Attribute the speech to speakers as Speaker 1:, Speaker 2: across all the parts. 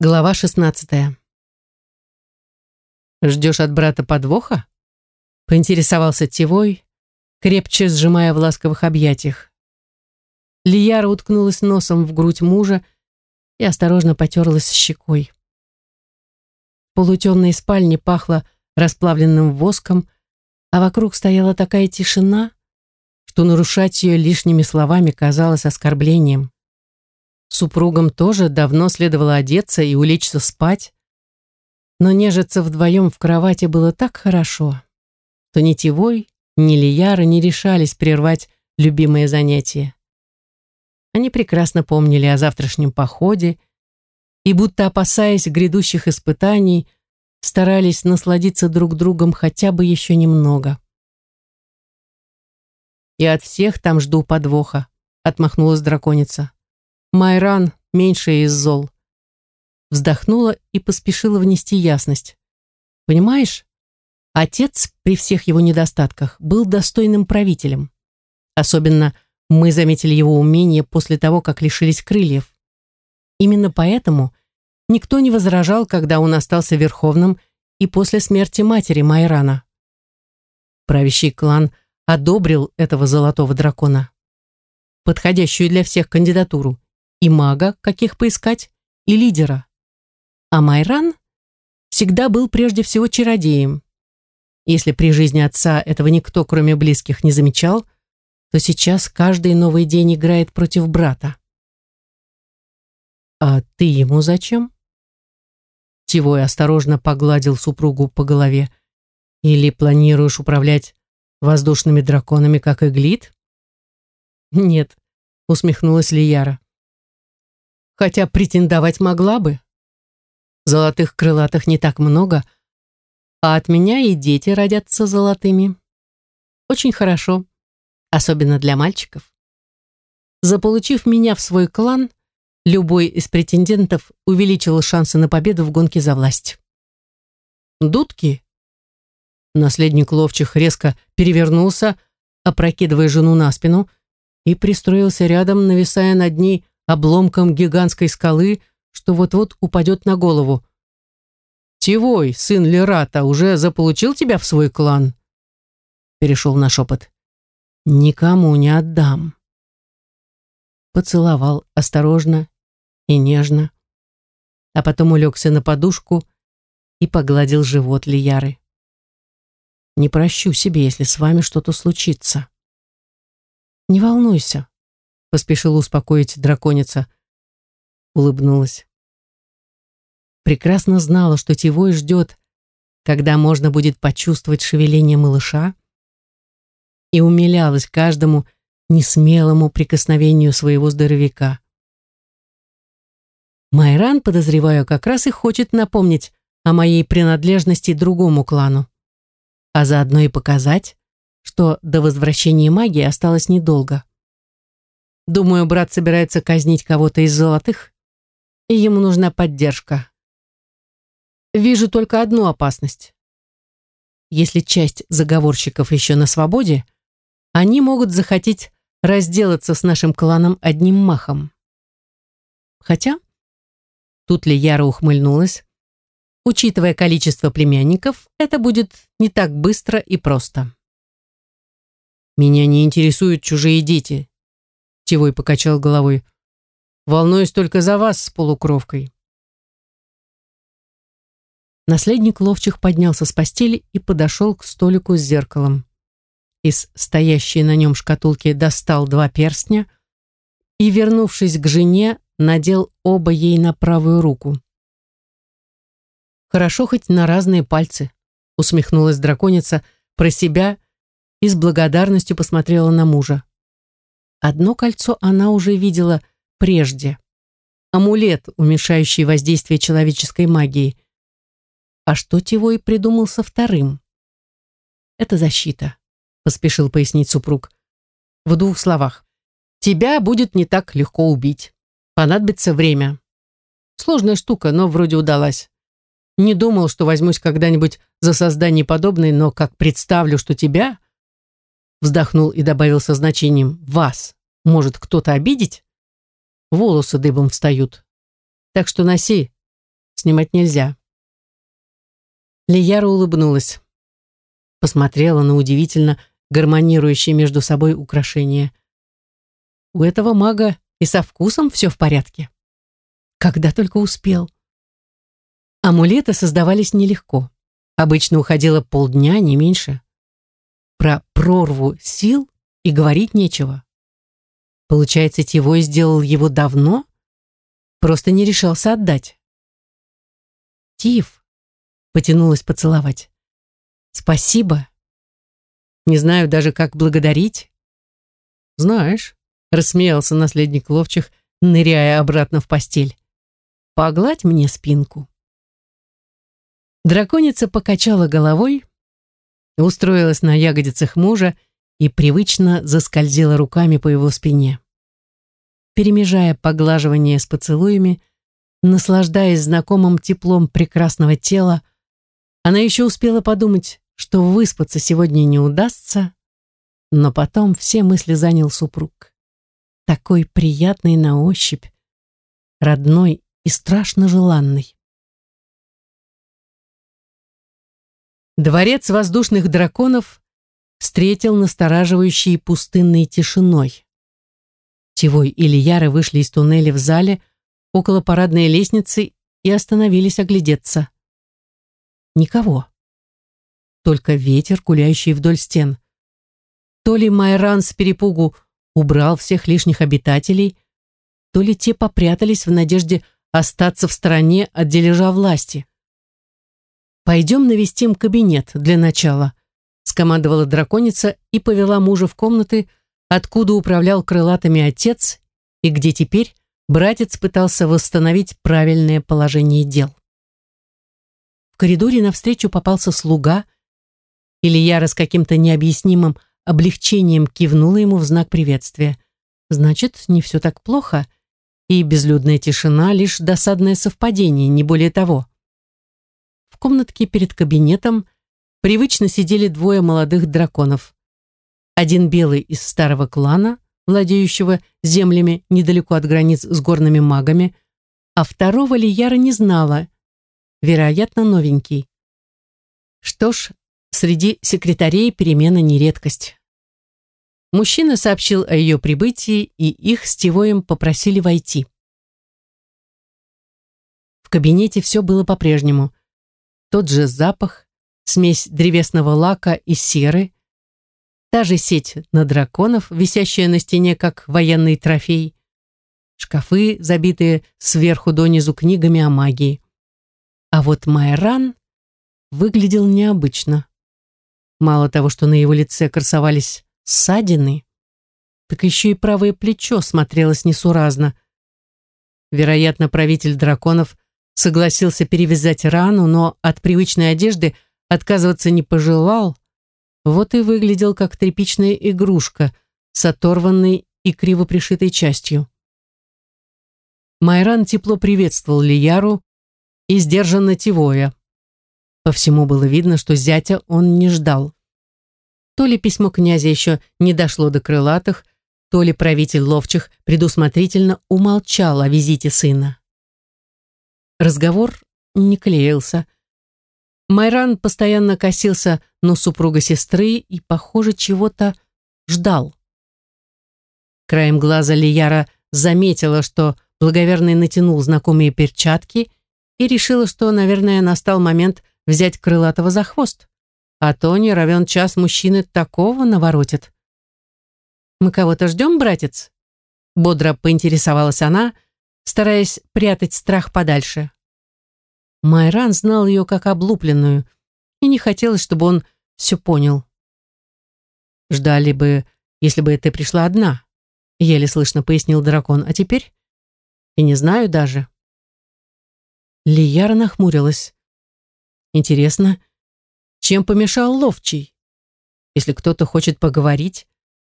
Speaker 1: Глава 16. «Ждешь от брата подвоха?» Поинтересовался Тевой, крепче сжимая в ласковых объятиях. Лияра уткнулась носом в грудь мужа и осторожно потерлась щекой. В полутемной спальне пахло расплавленным воском, а вокруг стояла такая тишина, что нарушать ее лишними словами казалось оскорблением. Супругам тоже давно следовало одеться и улечься спать, но нежиться вдвоем в кровати было так хорошо, что ни Тивой, ни Лияра не решались прервать любимое занятие. Они прекрасно помнили о завтрашнем походе и, будто опасаясь грядущих испытаний, старались насладиться друг другом хотя бы еще немного. «И от всех там жду подвоха», — отмахнулась драконица. Майран меньше из зол. Вздохнула и поспешила внести ясность. Понимаешь, отец при всех его недостатках был достойным правителем. Особенно мы заметили его умение после того, как лишились крыльев. Именно поэтому никто не возражал, когда он остался верховным и после смерти матери Майрана. Правящий клан одобрил этого золотого дракона. Подходящую для всех кандидатуру и мага, каких поискать, и лидера. А Майран всегда был прежде всего чародеем. Если при жизни отца этого никто, кроме близких, не замечал, то сейчас каждый новый день играет против брата. «А ты ему зачем?» Тивой осторожно погладил супругу по голове. «Или планируешь управлять воздушными драконами, как Иглит?» «Нет», — усмехнулась Лияра хотя претендовать могла бы. Золотых крылатых не так много, а от меня и дети родятся золотыми. Очень хорошо, особенно для мальчиков. Заполучив меня в свой клан, любой из претендентов увеличил шансы на победу в гонке за власть. Дудки? Наследник ловчих резко перевернулся, опрокидывая жену на спину, и пристроился рядом, нависая над ней обломком гигантской скалы, что вот-вот упадет на голову. «Тивой, сын Лерата, уже заполучил тебя в свой клан?» Перешел на шепот. «Никому не отдам». Поцеловал осторожно и нежно, а потом улегся на подушку и погладил живот Лияры. «Не прощу себе, если с вами что-то случится». «Не волнуйся», поспешила успокоить драконица. Улыбнулась. Прекрасно знала, что Тивой ждет, когда можно будет почувствовать шевеление малыша, и умилялась каждому несмелому прикосновению своего здоровяка. Майран, подозреваю, как раз и хочет напомнить о моей принадлежности другому клану, а заодно и показать, что до возвращения магии осталось недолго. Думаю, брат собирается казнить кого-то из золотых, и ему нужна поддержка. Вижу только одну опасность. Если часть заговорщиков еще на свободе, они могут захотеть разделаться с нашим кланом одним махом. Хотя, тут ли Яра ухмыльнулась, учитывая количество племянников, это будет не так быстро и просто. Меня не интересуют чужие дети, Тивой покачал головой. Волнуюсь только за вас с полукровкой. Наследник ловчих поднялся с постели и подошел к столику с зеркалом. Из стоящей на нем шкатулки достал два перстня и, вернувшись к жене, надел оба ей на правую руку. «Хорошо хоть на разные пальцы», — усмехнулась драконица про себя и с благодарностью посмотрела на мужа. Одно кольцо она уже видела прежде. Амулет, уменьшающий воздействие человеческой магии. А что Тивой придумал со вторым? Это защита, поспешил пояснить супруг. В двух словах. Тебя будет не так легко убить. Понадобится время. Сложная штука, но вроде удалась. Не думал, что возьмусь когда-нибудь за создание подобной, но как представлю, что тебя вздохнул и добавил со значением «вас» может кто-то обидеть, волосы дыбом встают. Так что носи, снимать нельзя. Лияра улыбнулась. Посмотрела на удивительно гармонирующие между собой украшения. У этого мага и со вкусом все в порядке. Когда только успел. Амулеты создавались нелегко. Обычно уходило полдня, не меньше. Про прорву сил и говорить нечего. Получается, Тивой сделал его давно? Просто не решался отдать. Тив потянулась поцеловать. Спасибо. Не знаю даже, как благодарить. Знаешь, рассмеялся наследник ловчих, ныряя обратно в постель. Погладь мне спинку. Драконица покачала головой, устроилась на ягодицах мужа и привычно заскользила руками по его спине. Перемежая поглаживание с поцелуями, наслаждаясь знакомым теплом прекрасного тела, она еще успела подумать, что выспаться сегодня не удастся, но потом все мысли занял супруг. Такой приятный на ощупь, родной и страшно желанный. Дворец воздушных драконов встретил настораживающей пустынной тишиной. Тивой и Лияры вышли из туннеля в зале около парадной лестницы и остановились оглядеться. Никого. Только ветер, гуляющий вдоль стен. То ли Майран с перепугу убрал всех лишних обитателей, то ли те попрятались в надежде остаться в стороне от дележа власти. «Пойдем навестим кабинет для начала», скомандовала драконица и повела мужа в комнаты, откуда управлял крылатыми отец и где теперь братец пытался восстановить правильное положение дел. В коридоре навстречу попался слуга, Ильяра с каким-то необъяснимым облегчением кивнула ему в знак приветствия. Значит, не все так плохо, и безлюдная тишина — лишь досадное совпадение, не более того. В комнатке перед кабинетом привычно сидели двое молодых драконов. Один белый из старого клана, владеющего землями недалеко от границ с горными магами, а второго Лияра не знала, вероятно, новенький. Что ж, среди секретарей перемена не редкость. Мужчина сообщил о ее прибытии, и их с Тивоем попросили войти. В кабинете все было по-прежнему тот же запах, смесь древесного лака и серы, та же сеть на драконов, висящая на стене как военный трофей, шкафы, забитые сверху донизу книгами о магии. А вот Майран выглядел необычно. Мало того, что на его лице красовались ссадины, так еще и правое плечо смотрелось несуразно. Вероятно, правитель драконов согласился перевязать рану, но от привычной одежды отказываться не пожелал, вот и выглядел как тряпичная игрушка с оторванной и криво пришитой частью. Майран тепло приветствовал Лияру и сдержанно Тивоя. По всему было видно, что зятя он не ждал. То ли письмо князя еще не дошло до крылатых, то ли правитель ловчих предусмотрительно умолчал о визите сына. Разговор не клеился. Майран постоянно косился на супруга сестры и, похоже, чего-то ждал. Краем глаза Лияра заметила, что благоверный натянул знакомые перчатки и решила, что, наверное, настал момент взять крылатого за хвост. А то не равен час мужчины такого наворотит. «Мы кого-то ждем, братец?» Бодро поинтересовалась она, — стараясь прятать страх подальше. Майран знал ее как облупленную, и не хотелось, чтобы он все понял. «Ждали бы, если бы ты пришла одна», — еле слышно пояснил дракон. «А теперь? И не знаю даже». Лияра нахмурилась. «Интересно, чем помешал ловчий? Если кто-то хочет поговорить,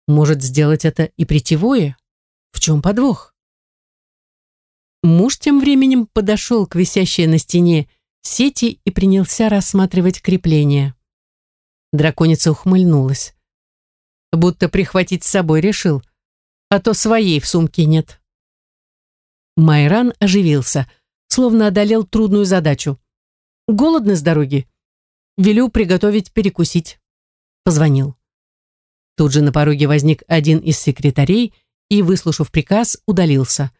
Speaker 1: может сделать это и притевое? В чем подвох?» Муж тем временем подошел к висящей на стене сети и принялся рассматривать крепление. Драконица ухмыльнулась. Будто прихватить с собой решил, а то своей в сумке нет. Майран оживился. словно одолел трудную задачу. «Голодны с дороги? Велю приготовить перекусить». Позвонил. Тут же на пороге возник один из секретарей и, выслушав приказ, удалился.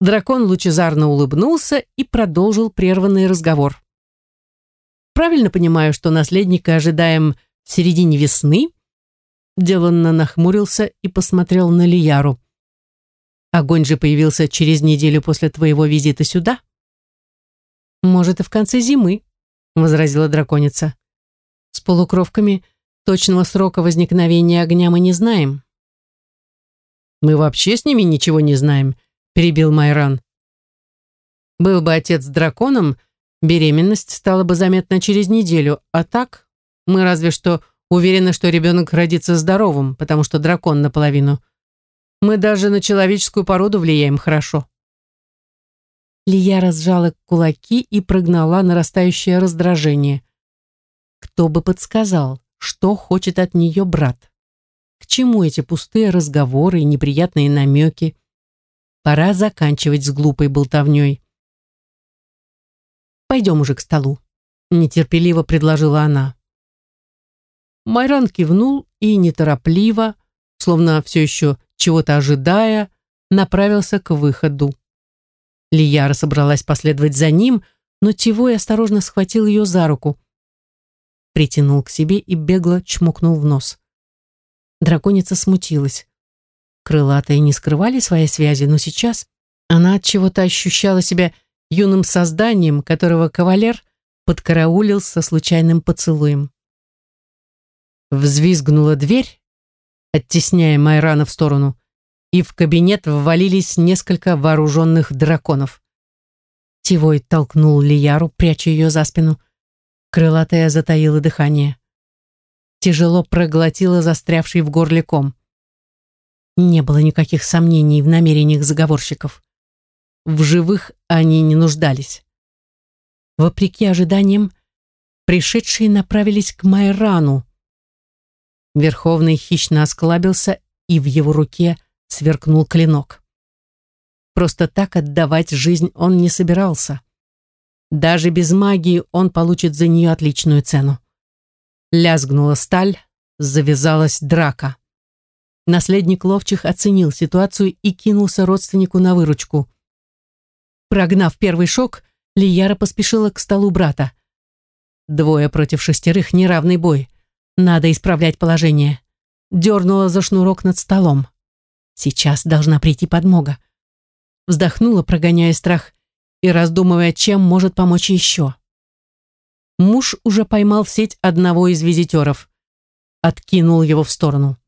Speaker 1: Дракон лучезарно улыбнулся и продолжил прерванный разговор. «Правильно понимаю, что наследника ожидаем в середине весны?» Деланно нахмурился и посмотрел на Лияру. «Огонь же появился через неделю после твоего визита сюда?» «Может, и в конце зимы», — возразила драконица. «С полукровками точного срока возникновения огня мы не знаем». «Мы вообще с ними ничего не знаем», — перебил Майран. «Был бы отец драконом, беременность стала бы заметна через неделю, а так мы разве что Уверена, что ребенок родится здоровым, потому что дракон наполовину. Мы даже на человеческую породу влияем хорошо. Лия разжала кулаки и прогнала нарастающее раздражение. Кто бы подсказал, что хочет от нее брат? К чему эти пустые разговоры и неприятные намеки? Пора заканчивать с глупой болтовней. «Пойдем уже к столу», — нетерпеливо предложила она. Майран кивнул и неторопливо, словно все еще чего-то ожидая, направился к выходу. Лияра собралась последовать за ним, но Тивой осторожно схватил ее за руку. Притянул к себе и бегло чмокнул в нос. Драконица смутилась. Крылатые не скрывали своей связи, но сейчас она от чего-то ощущала себя юным созданием, которого кавалер подкараулил со случайным поцелуем. Взвизгнула дверь, оттесняя Майрана в сторону, и в кабинет ввалились несколько вооруженных драконов. Тивой толкнул Лияру, пряча ее за спину. Крылатая затаила дыхание. Тяжело проглотила застрявший в горле ком. Не было никаких сомнений в намерениях заговорщиков. В живых они не нуждались. Вопреки ожиданиям, пришедшие направились к Майрану, Верховный хищно осклабился, и в его руке сверкнул клинок. Просто так отдавать жизнь он не собирался. Даже без магии он получит за нее отличную цену. Лязгнула сталь, завязалась драка. Наследник ловчих оценил ситуацию и кинулся родственнику на выручку. Прогнав первый шок, Лияра поспешила к столу брата. Двое против шестерых неравный бой. Надо исправлять положение. Дернула за шнурок над столом. Сейчас должна прийти подмога. Вздохнула, прогоняя страх и раздумывая, чем может помочь еще. Муж уже поймал в сеть одного из визитеров. Откинул его в сторону.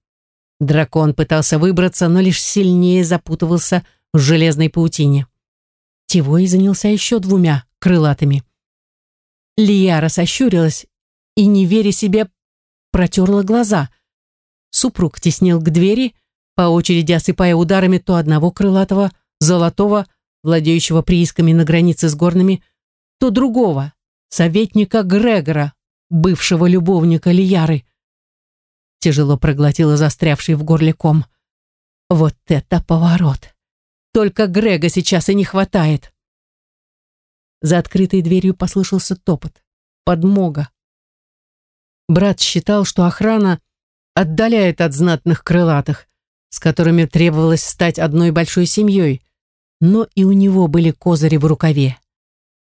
Speaker 1: Дракон пытался выбраться, но лишь сильнее запутывался в железной паутине. Тивой занялся еще двумя крылатыми. Лияра сощурилась и, не веря себе, протерла глаза. Супруг теснил к двери, по очереди осыпая ударами то одного крылатого, золотого, владеющего приисками на границе с горными, то другого, советника Грегора, бывшего любовника Лияры. Тяжело проглотила застрявший в горле ком. Вот это поворот! Только Грега сейчас и не хватает. За открытой дверью послышался топот. Подмога. Брат считал, что охрана отдаляет от знатных крылатых, с которыми требовалось стать одной большой семьей, но и у него были козыри в рукаве.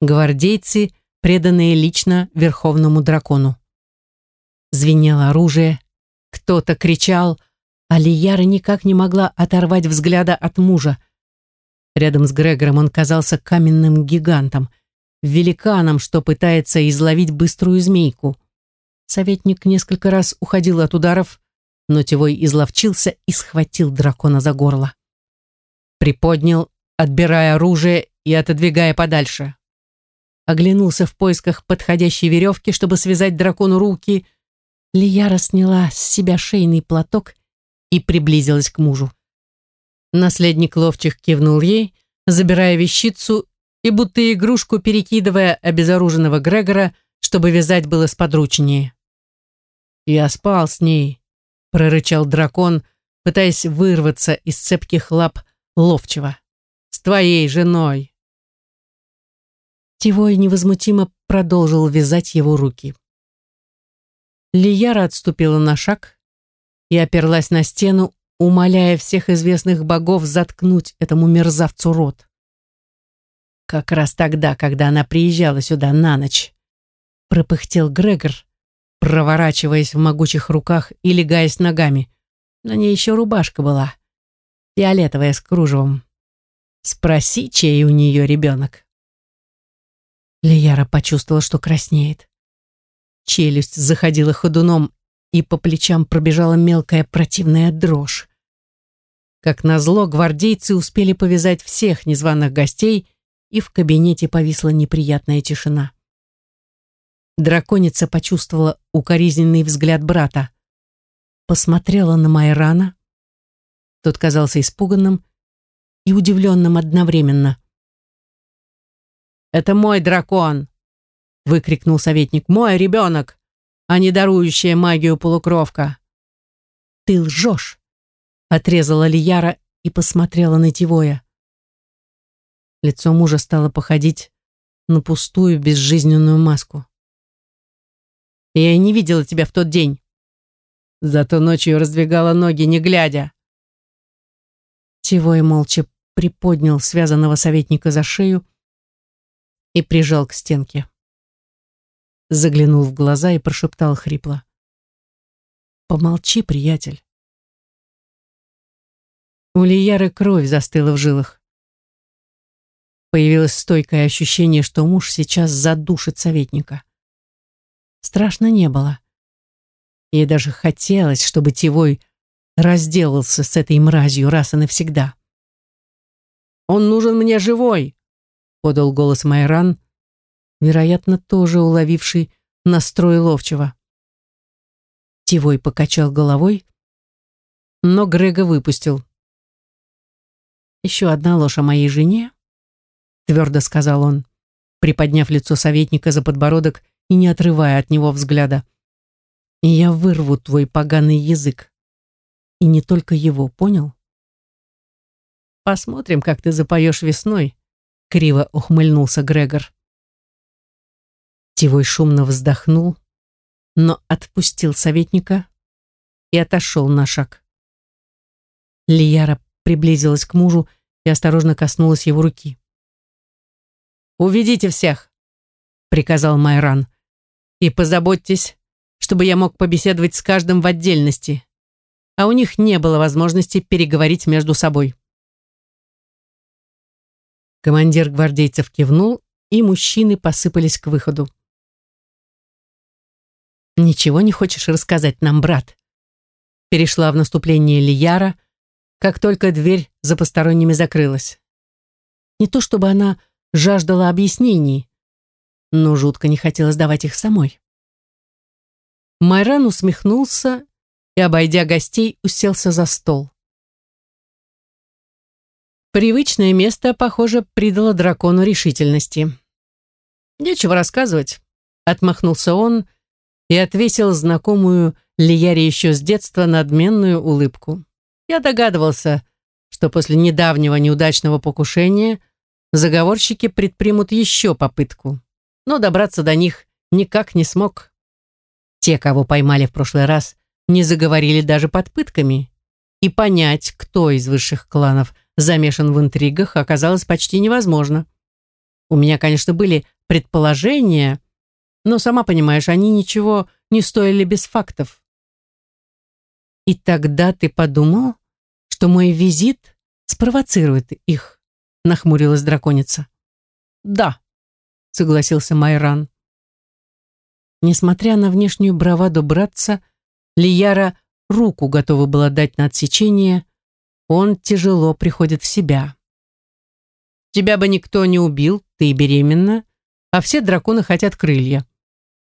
Speaker 1: Гвардейцы, преданные лично верховному дракону. Звенело оружие, кто-то кричал, а Лияра никак не могла оторвать взгляда от мужа. Рядом с Грегором он казался каменным гигантом, великаном, что пытается изловить быструю змейку. Советник несколько раз уходил от ударов, но Тевой изловчился и схватил дракона за горло. Приподнял, отбирая оружие и отодвигая подальше. Оглянулся в поисках подходящей веревки, чтобы связать дракону руки. Лияра сняла с себя шейный платок и приблизилась к мужу. Наследник ловчих кивнул ей, забирая вещицу и будто игрушку перекидывая обезоруженного Грегора, чтобы вязать было сподручнее. «Я спал с ней», — прорычал дракон, пытаясь вырваться из цепких лап ловчего. «С твоей женой». Тивой невозмутимо продолжил вязать его руки. Лияра отступила на шаг и оперлась на стену, умоляя всех известных богов заткнуть этому мерзавцу рот. Как раз тогда, когда она приезжала сюда на ночь, пропыхтел Грегор, проворачиваясь в могучих руках и легаясь ногами. На ней еще рубашка была, фиолетовая с кружевом. Спроси, чей у нее ребенок. Лияра почувствовала, что краснеет. Челюсть заходила ходуном, и по плечам пробежала мелкая противная дрожь. Как назло, гвардейцы успели повязать всех незваных гостей, и в кабинете повисла неприятная тишина. Драконица почувствовала укоризненный взгляд брата. Посмотрела на Майрана. Тот казался испуганным и удивленным одновременно. «Это мой дракон!» Выкрикнул советник. «Мой ребенок, а не дарующая магию полукровка!» «Ты лжешь!» отрезала Лияра и посмотрела на Тивоя. Лицо мужа стало походить на пустую безжизненную маску. «Я не видела тебя в тот день. Зато ночью раздвигала ноги, не глядя». Тивой молча приподнял связанного советника за шею и прижал к стенке заглянул в глаза и прошептал хрипло. «Помолчи, приятель». У Лияры кровь застыла в жилах. Появилось стойкое ощущение, что муж сейчас задушит советника. Страшно не было. Ей даже хотелось, чтобы Тивой разделался с этой мразью раз и навсегда. «Он нужен мне живой!» — подал голос Майран, вероятно, тоже уловивший настрой ловчего. Тивой покачал головой, но Грега выпустил. «Еще одна ложь о моей жене», — твердо сказал он, приподняв лицо советника за подбородок и не отрывая от него взгляда. «И я вырву твой поганый язык. И не только его, понял?» «Посмотрим, как ты запоешь весной», — криво ухмыльнулся Грегор. Тивой шумно вздохнул, но отпустил советника и отошел на шаг. Лияра приблизилась к мужу и осторожно коснулась его руки. «Уведите всех!» — приказал Майран. «И позаботьтесь, чтобы я мог побеседовать с каждым в отдельности, а у них не было возможности переговорить между собой». Командир гвардейцев кивнул, и мужчины посыпались к выходу. «Ничего не хочешь рассказать нам, брат?» Перешла в наступление Лияра, как только дверь за посторонними закрылась. Не то чтобы она жаждала объяснений, но жутко не хотелось давать их самой. Майран усмехнулся и, обойдя гостей, уселся за стол. Привычное место, похоже, придало дракону решительности. «Нечего рассказывать», — отмахнулся он, — и отвесил знакомую Лияре еще с детства надменную улыбку. Я догадывался, что после недавнего неудачного покушения заговорщики предпримут еще попытку, но добраться до них никак не смог. Те, кого поймали в прошлый раз, не заговорили даже под пытками, и понять, кто из высших кланов замешан в интригах, оказалось почти невозможно. У меня, конечно, были предположения, но, сама понимаешь, они ничего не стоили без фактов. И тогда ты подумал, что мой визит спровоцирует их, нахмурилась драконица. Да, согласился Майран. Несмотря на внешнюю браваду братца, Лияра руку готова была дать на отсечение, он тяжело приходит в себя. Тебя бы никто не убил, ты беременна, а все драконы хотят крылья.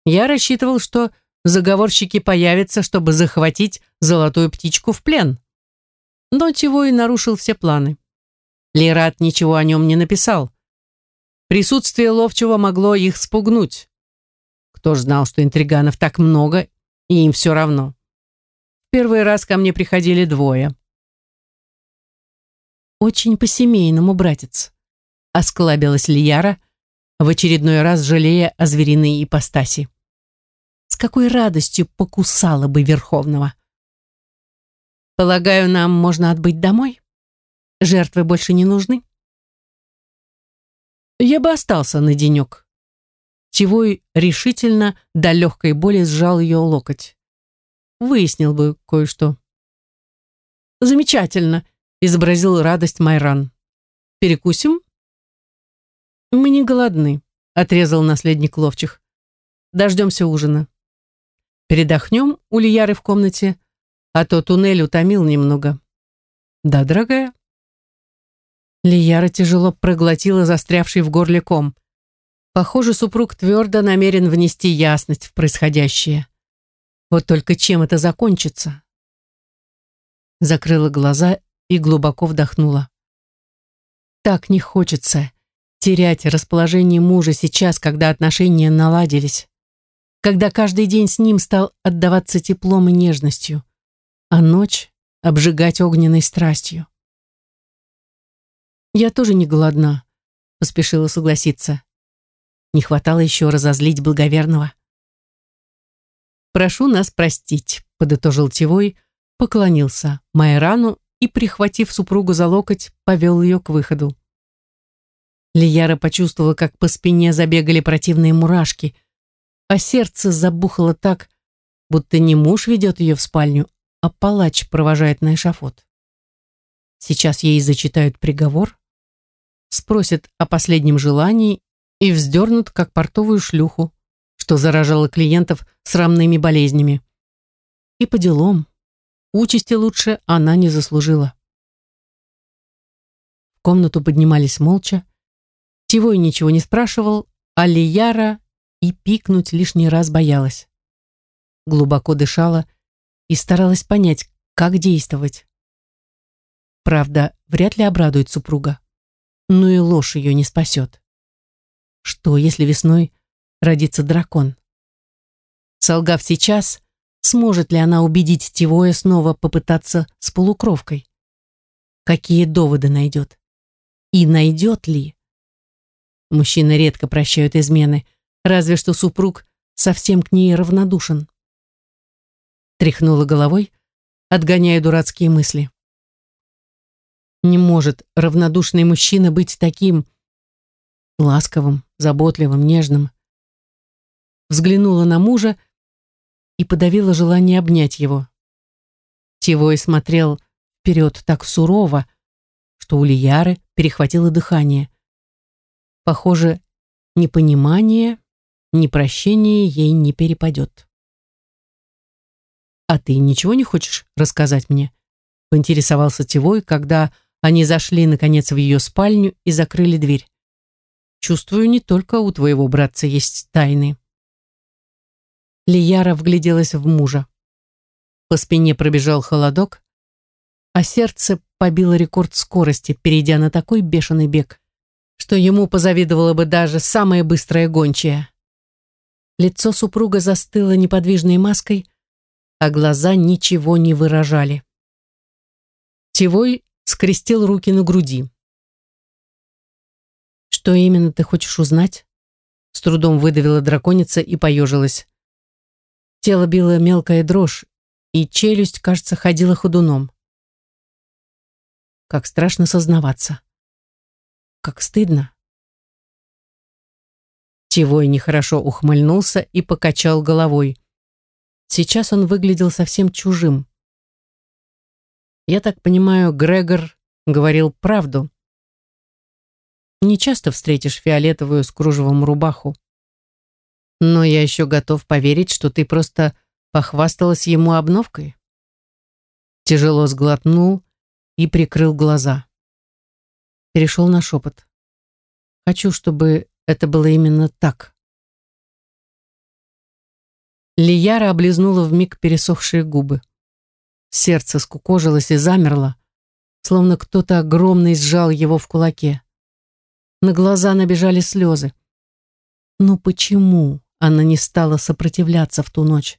Speaker 1: Я рассчитывал, что заговорщики появятся, чтобы захватить золотую птичку в плен. Но чего и нарушил все планы. Лерат ничего о нем не написал. Присутствие ловчего могло их спугнуть. Кто ж знал, что интриганов так много, и им все равно. В первый раз ко мне приходили двое. «Очень по-семейному, братец», — осклабилась Лияра, в очередной раз жалея о звериной ипостаси. С какой радостью покусала бы Верховного. Полагаю, нам можно отбыть домой? Жертвы больше не нужны? Я бы остался на денек. Тивой решительно до легкой боли сжал ее локоть. Выяснил бы кое-что. «Замечательно», — изобразил радость Майран. «Перекусим?» «Мы не голодны», — отрезал наследник ловчих. «Дождемся ужина. Передохнем у Лияры в комнате, а то туннель утомил немного». «Да, дорогая?» Лияра тяжело проглотила застрявший в горле ком. Похоже, супруг твердо намерен внести ясность в происходящее. Вот только чем это закончится? Закрыла глаза и глубоко вдохнула. Так не хочется терять расположение мужа сейчас, когда отношения наладились, когда каждый день с ним стал отдаваться теплом и нежностью, а ночь обжигать огненной страстью. «Я тоже не голодна», — поспешила согласиться. Не хватало еще разозлить благоверного. «Прошу нас простить», — подытожил Тевой, поклонился Майрану и, прихватив супругу за локоть, повел ее к выходу. Лияра почувствовала, как по спине забегали противные мурашки, а сердце забухало так, будто не муж ведет ее в спальню, а палач провожает на эшафот. Сейчас ей зачитают приговор, спросят о последнем желании и вздернут, как портовую шлюху, что заражало клиентов срамными болезнями. И по делам. Участи лучше она не заслужила. В комнату поднимались молча. Тивой ничего не спрашивал, а Лияра и пикнуть лишний раз боялась. Глубоко дышала и старалась понять, как действовать. Правда, вряд ли обрадует супруга но и ложь ее не спасет. Что, если весной родится дракон? Солгав сейчас, сможет ли она убедить Тивоя снова попытаться с полукровкой? Какие доводы найдет? И найдет ли? Мужчины редко прощают измены, разве что супруг совсем к ней равнодушен. Тряхнула головой, отгоняя дурацкие мысли. Не может равнодушный мужчина быть таким ласковым, заботливым, нежным. Взглянула на мужа и подавила желание обнять его. Тивой смотрел вперед так сурово, что у Лияры перехватило дыхание. Похоже, непонимание, непрощение ей не перепадет. «А ты ничего не хочешь рассказать мне?» поинтересовался Тивой, когда они зашли, наконец, в ее спальню и закрыли дверь. «Чувствую, не только у твоего братца есть тайны». Лияра вгляделась в мужа. По спине пробежал холодок, а сердце побило рекорд скорости, перейдя на такой бешеный бег, что ему позавидовала бы даже самая быстрая гончая. Лицо супруга застыло неподвижной маской, а глаза ничего не выражали. Тевой скрестил руки на груди. «Что именно ты хочешь узнать?» С трудом выдавила драконица и поежилась. Тело било мелкая дрожь, и челюсть, кажется, ходила ходуном. Как страшно сознаваться. Как стыдно. Тивой нехорошо ухмыльнулся и покачал головой. Сейчас он выглядел совсем чужим. Я так понимаю, Грегор говорил правду. Не часто встретишь фиолетовую с кружевом рубаху. Но я еще готов поверить, что ты просто похвасталась ему обновкой. Тяжело сглотнул и прикрыл глаза. Перешел на шепот. Хочу, чтобы это было именно так. Лияра облизнула вмиг пересохшие губы. Сердце скукожилось и замерло, словно кто-то огромный сжал его в кулаке. На глаза набежали слезы. Ну почему она не стала сопротивляться в ту ночь?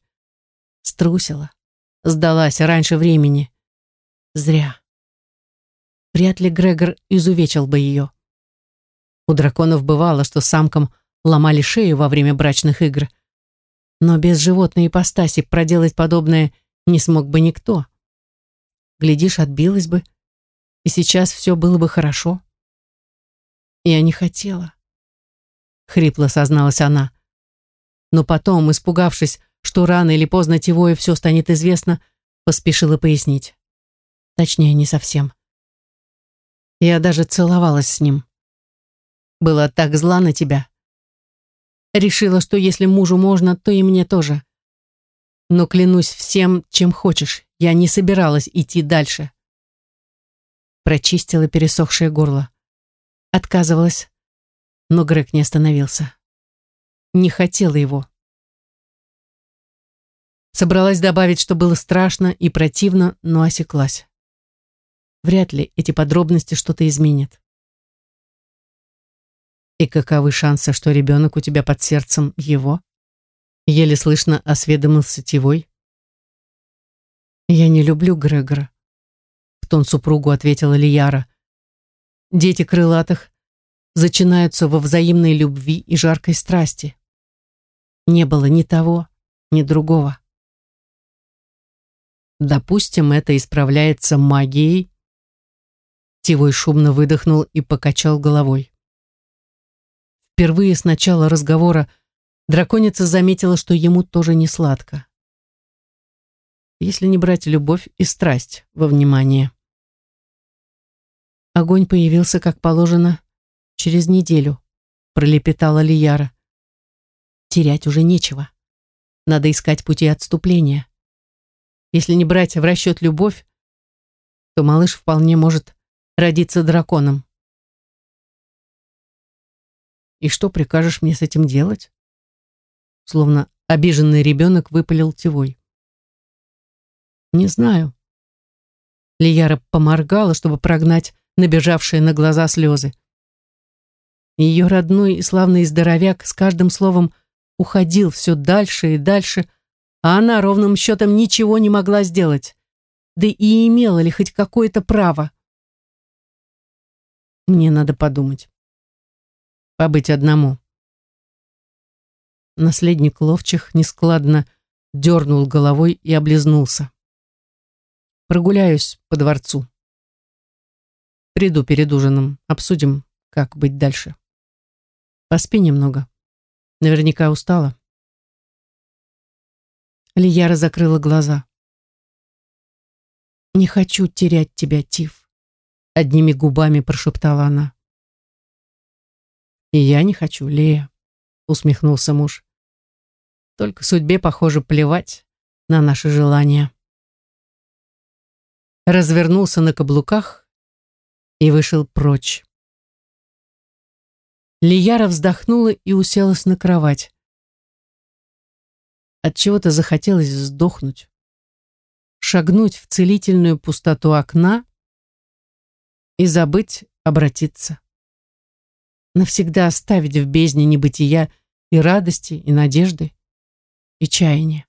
Speaker 1: Струсила, сдалась раньше времени. Зря. Вряд ли Грегор изувечил бы ее. У драконов бывало, что самкам ломали шею во время брачных игр. Но без животной ипостаси проделать подобное не смог бы никто. Глядишь, отбилась бы, и сейчас все было бы хорошо. Я не хотела. Хрипло созналась она. Но потом, испугавшись, что рано или поздно Тивое все станет известно, поспешила пояснить. Точнее, не совсем. Я даже целовалась с ним. Была так зла на тебя. Решила, что если мужу можно, то и мне тоже. Но клянусь всем, чем хочешь, я не собиралась идти дальше. Прочистила пересохшее горло. Отказывалась, но Грег не остановился. Не хотела его. Собралась добавить, что было страшно и противно, но осеклась. Вряд ли эти подробности что-то изменят. И каковы шансы, что ребенок у тебя под сердцем его? Еле слышно осведомился Тивой. Я не люблю Грегора. В тон супругу ответила Лияра. Дети крылатых зачинаются во взаимной любви и жаркой страсти. Не было ни того, ни другого. Допустим, это исправляется магией. Тивой шумно выдохнул и покачал головой. Впервые с начала разговора драконица заметила, что ему тоже не сладко. Если не брать любовь и страсть во внимание. Огонь появился, как положено, через неделю, пролепетала Лияра. Терять уже нечего. Надо искать пути отступления. Если не брать в расчет любовь, то малыш вполне может родиться драконом. И что прикажешь мне с этим делать? Словно обиженный ребенок выпалил тевой. Не знаю. Лияра поморгала, чтобы прогнать набежавшие на глаза слезы. Ее родной и славный здоровяк с каждым словом уходил все дальше и дальше, а она ровным счетом ничего не могла сделать. Да и имела ли хоть какое-то право? Мне надо подумать побыть одному. Наследник ловчих нескладно дернул головой и облизнулся. Прогуляюсь по дворцу. Приду перед ужином, обсудим, как быть дальше. Поспи немного. Наверняка устала. Лияра закрыла глаза. «Не хочу терять тебя, Тиф», — одними губами прошептала она. «И я не хочу, Лея», — усмехнулся муж. «Только судьбе, похоже, плевать на наши желания». Развернулся на каблуках и вышел прочь. Лияра вздохнула и уселась на кровать. От чего-то захотелось сдохнуть, шагнуть в целительную пустоту окна и забыть обратиться навсегда оставить в бездне небытия и радости, и надежды, и чаяния.